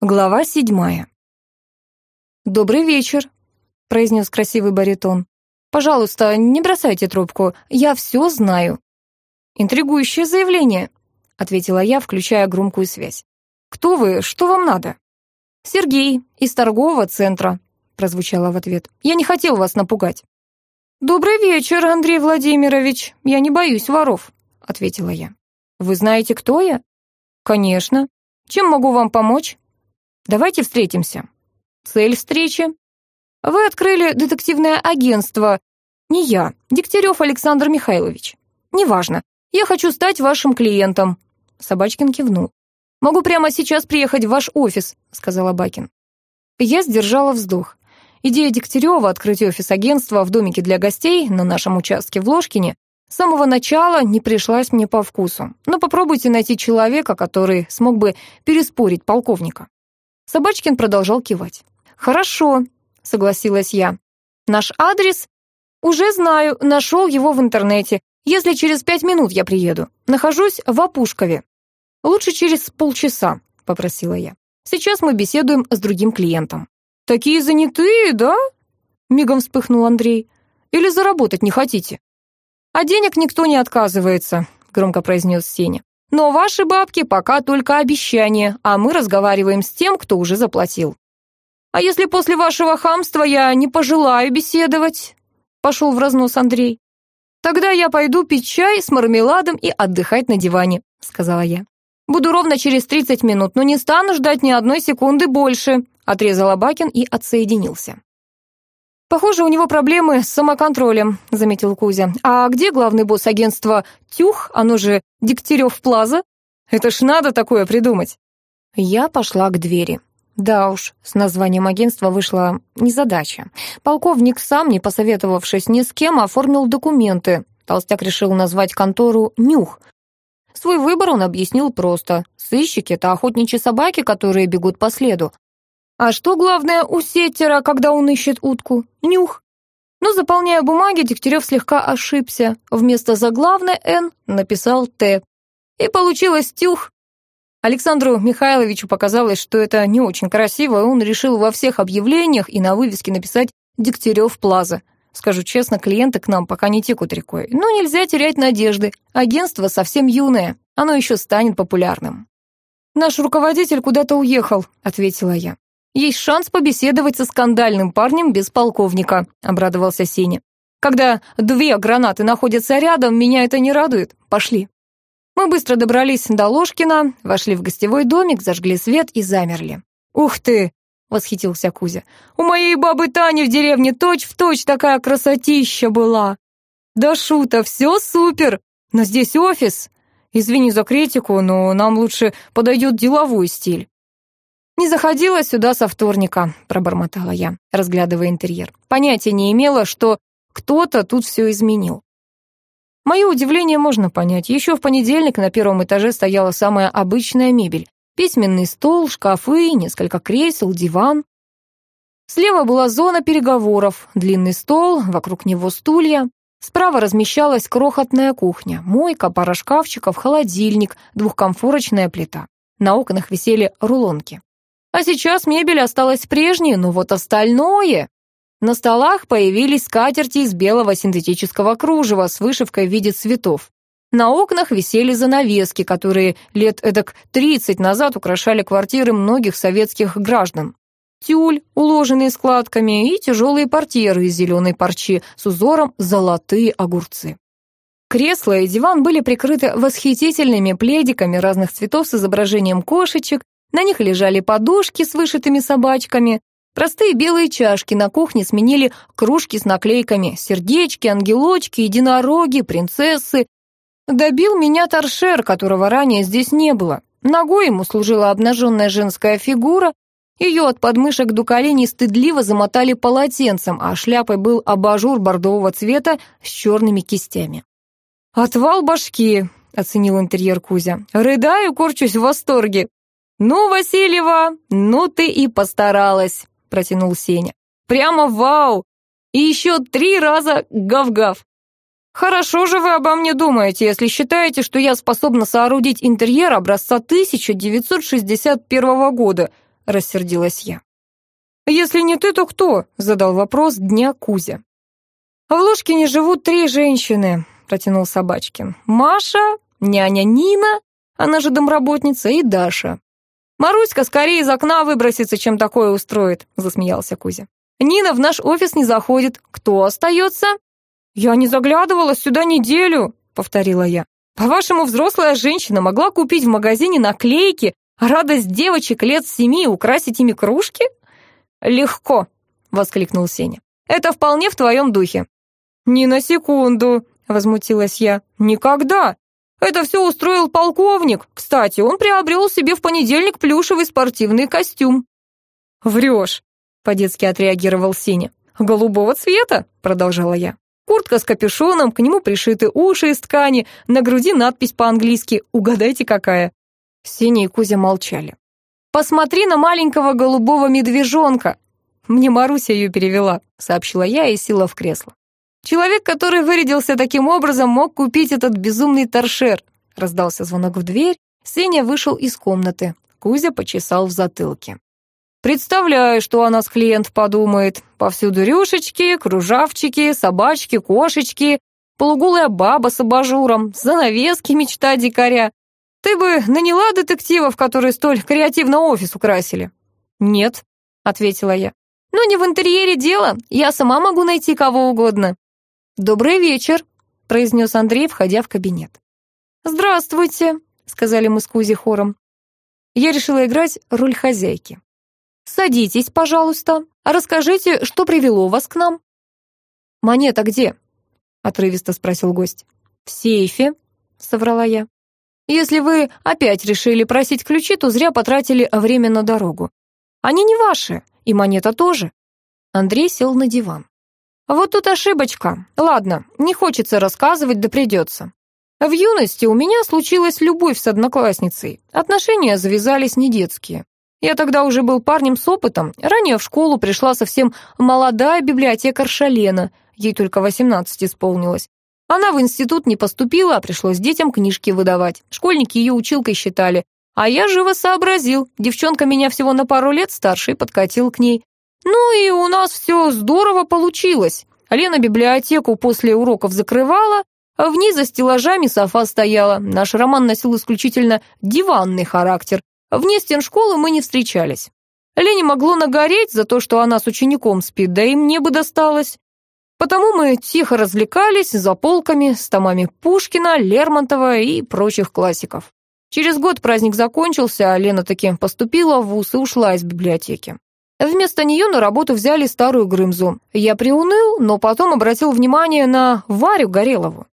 Глава седьмая. «Добрый вечер», — произнес красивый баритон. «Пожалуйста, не бросайте трубку, я все знаю». «Интригующее заявление», — ответила я, включая громкую связь. «Кто вы? Что вам надо?» «Сергей, из торгового центра», — прозвучало в ответ. «Я не хотел вас напугать». «Добрый вечер, Андрей Владимирович. Я не боюсь воров», — ответила я. «Вы знаете, кто я?» «Конечно. Чем могу вам помочь?» Давайте встретимся. Цель встречи? Вы открыли детективное агентство. Не я, Дегтярев Александр Михайлович. Неважно. Я хочу стать вашим клиентом. Собачкин кивнул. «Могу прямо сейчас приехать в ваш офис», — сказала Бакин. Я сдержала вздох. Идея Дегтярева открыть офис агентства в домике для гостей на нашем участке в Ложкине с самого начала не пришлась мне по вкусу. Но попробуйте найти человека, который смог бы переспорить полковника. Собачкин продолжал кивать. «Хорошо», — согласилась я. «Наш адрес? Уже знаю, нашел его в интернете. Если через пять минут я приеду. Нахожусь в Опушкове. Лучше через полчаса», — попросила я. «Сейчас мы беседуем с другим клиентом». «Такие занятые, да?» — мигом вспыхнул Андрей. «Или заработать не хотите?» «А денег никто не отказывается», — громко произнес Сеня. Но ваши бабки пока только обещания, а мы разговариваем с тем, кто уже заплатил. А если после вашего хамства я не пожелаю беседовать? Пошел в разнос Андрей. Тогда я пойду пить чай с мармеладом и отдыхать на диване, сказала я. Буду ровно через 30 минут, но не стану ждать ни одной секунды больше, отрезал Абакин и отсоединился. «Похоже, у него проблемы с самоконтролем», — заметил Кузя. «А где главный босс агентства Тюх, оно же Дегтярев Плаза? Это ж надо такое придумать». Я пошла к двери. Да уж, с названием агентства вышла незадача. Полковник сам, не посоветовавшись ни с кем, оформил документы. Толстяк решил назвать контору «Нюх». Свой выбор он объяснил просто. Сыщики — это охотничьи собаки, которые бегут по следу. А что главное у сеттера, когда он ищет утку? Нюх. Но, заполняя бумаги, Дегтярев слегка ошибся. Вместо заглавной «Н» написал «Т». И получилось «тюх». Александру Михайловичу показалось, что это не очень красиво, и он решил во всех объявлениях и на вывеске написать «Дегтярев Плаза». Скажу честно, клиенты к нам пока не текут рекой. Но нельзя терять надежды. Агентство совсем юное, оно еще станет популярным. «Наш руководитель куда-то уехал», — ответила я. Есть шанс побеседовать со скандальным парнем без полковника», — обрадовался Сеня. «Когда две гранаты находятся рядом, меня это не радует. Пошли». Мы быстро добрались до Ложкина, вошли в гостевой домик, зажгли свет и замерли. «Ух ты!» — восхитился Кузя. «У моей бабы Тани в деревне точь-в-точь точь такая красотища была!» «Да шута, все супер! Но здесь офис!» «Извини за критику, но нам лучше подойдет деловой стиль». «Не заходила сюда со вторника», — пробормотала я, разглядывая интерьер. Понятия не имела, что кто-то тут все изменил. Мое удивление можно понять. Еще в понедельник на первом этаже стояла самая обычная мебель. Письменный стол, шкафы, несколько кресел, диван. Слева была зона переговоров, длинный стол, вокруг него стулья. Справа размещалась крохотная кухня, мойка, пара шкафчиков, холодильник, двухкомфорочная плита. На окнах висели рулонки. А сейчас мебель осталась прежней, но вот остальное... На столах появились скатерти из белого синтетического кружева с вышивкой в виде цветов. На окнах висели занавески, которые лет эдак 30 назад украшали квартиры многих советских граждан. Тюль, уложенный складками, и тяжелые портьеры из зеленой парчи с узором «золотые огурцы». Кресла и диван были прикрыты восхитительными пледиками разных цветов с изображением кошечек, на них лежали подушки с вышитыми собачками. Простые белые чашки на кухне сменили кружки с наклейками, сердечки, ангелочки, единороги, принцессы. Добил меня торшер, которого ранее здесь не было. Ногой ему служила обнаженная женская фигура, ее от подмышек до коленей стыдливо замотали полотенцем, а шляпой был абажур бордового цвета с черными кистями. «Отвал башки», — оценил интерьер Кузя. «Рыдаю, корчусь в восторге. «Ну, Васильева, ну ты и постаралась», — протянул Сеня. «Прямо вау! И еще три раза гав-гав!» «Хорошо же вы обо мне думаете, если считаете, что я способна соорудить интерьер образца 1961 года», рассердилась я. «Если не ты, то кто?» — задал вопрос дня Кузя. «В Ложкине живут три женщины», — протянул Собачкин. «Маша, няня Нина, она же домработница, и Даша. «Маруська скорее из окна выбросится, чем такое устроит», — засмеялся Кузя. «Нина в наш офис не заходит. Кто остается?» «Я не заглядывала сюда неделю», — повторила я. «По-вашему, взрослая женщина могла купить в магазине наклейки, а радость девочек лет семи украсить ими кружки?» «Легко», — воскликнул Сеня. «Это вполне в твоем духе». «Ни на секунду», — возмутилась я. «Никогда. Это все устроил полковник. Кстати, он приобрел себе в понедельник плюшевый спортивный костюм». «Врешь», — по-детски отреагировал Сеня. «Голубого цвета», — продолжала я. Куртка с капюшоном, к нему пришиты уши из ткани, на груди надпись по-английски «Угадайте, какая». Сеня и Кузя молчали. «Посмотри на маленького голубого медвежонка!» «Мне Маруся ее перевела», — сообщила я и села в кресло. Человек, который вырядился таким образом, мог купить этот безумный торшер. Раздался звонок в дверь, Сеня вышел из комнаты. Кузя почесал в затылке. «Представляю, что о нас клиент подумает. Повсюду рюшечки, кружавчики, собачки, кошечки, полуголая баба с абажуром, занавески мечта дикаря. Ты бы наняла детективов, которые столь креативно офис украсили?» «Нет», — ответила я. «Ну, не в интерьере дело, я сама могу найти кого угодно». «Добрый вечер», — произнес Андрей, входя в кабинет. «Здравствуйте», — сказали мы с Кузей хором. Я решила играть роль хозяйки. «Садитесь, пожалуйста. Расскажите, что привело вас к нам?» «Монета где?» — отрывисто спросил гость. «В сейфе», — соврала я. «Если вы опять решили просить ключи, то зря потратили время на дорогу. Они не ваши, и монета тоже». Андрей сел на диван. Вот тут ошибочка. Ладно, не хочется рассказывать, да придется. В юности у меня случилась любовь с одноклассницей. Отношения завязались не детские. Я тогда уже был парнем с опытом. Ранее в школу пришла совсем молодая библиотекарша Лена. Ей только 18 исполнилось. Она в институт не поступила, а пришлось детям книжки выдавать. Школьники ее училкой считали. А я живо сообразил. Девчонка меня всего на пару лет старше и подкатил к ней. Ну и у нас все здорово получилось. Лена библиотеку после уроков закрывала, а в за стеллажами софа стояла. Наш роман носил исключительно диванный характер. Вне стен школы мы не встречались. Лене могло нагореть за то, что она с учеником спит, да и мне бы досталось. Потому мы тихо развлекались за полками с томами Пушкина, Лермонтова и прочих классиков. Через год праздник закончился, а Лена таки поступила в вуз и ушла из библиотеки. Вместо нее на работу взяли старую Грымзу. Я приуныл, но потом обратил внимание на Варю Горелову.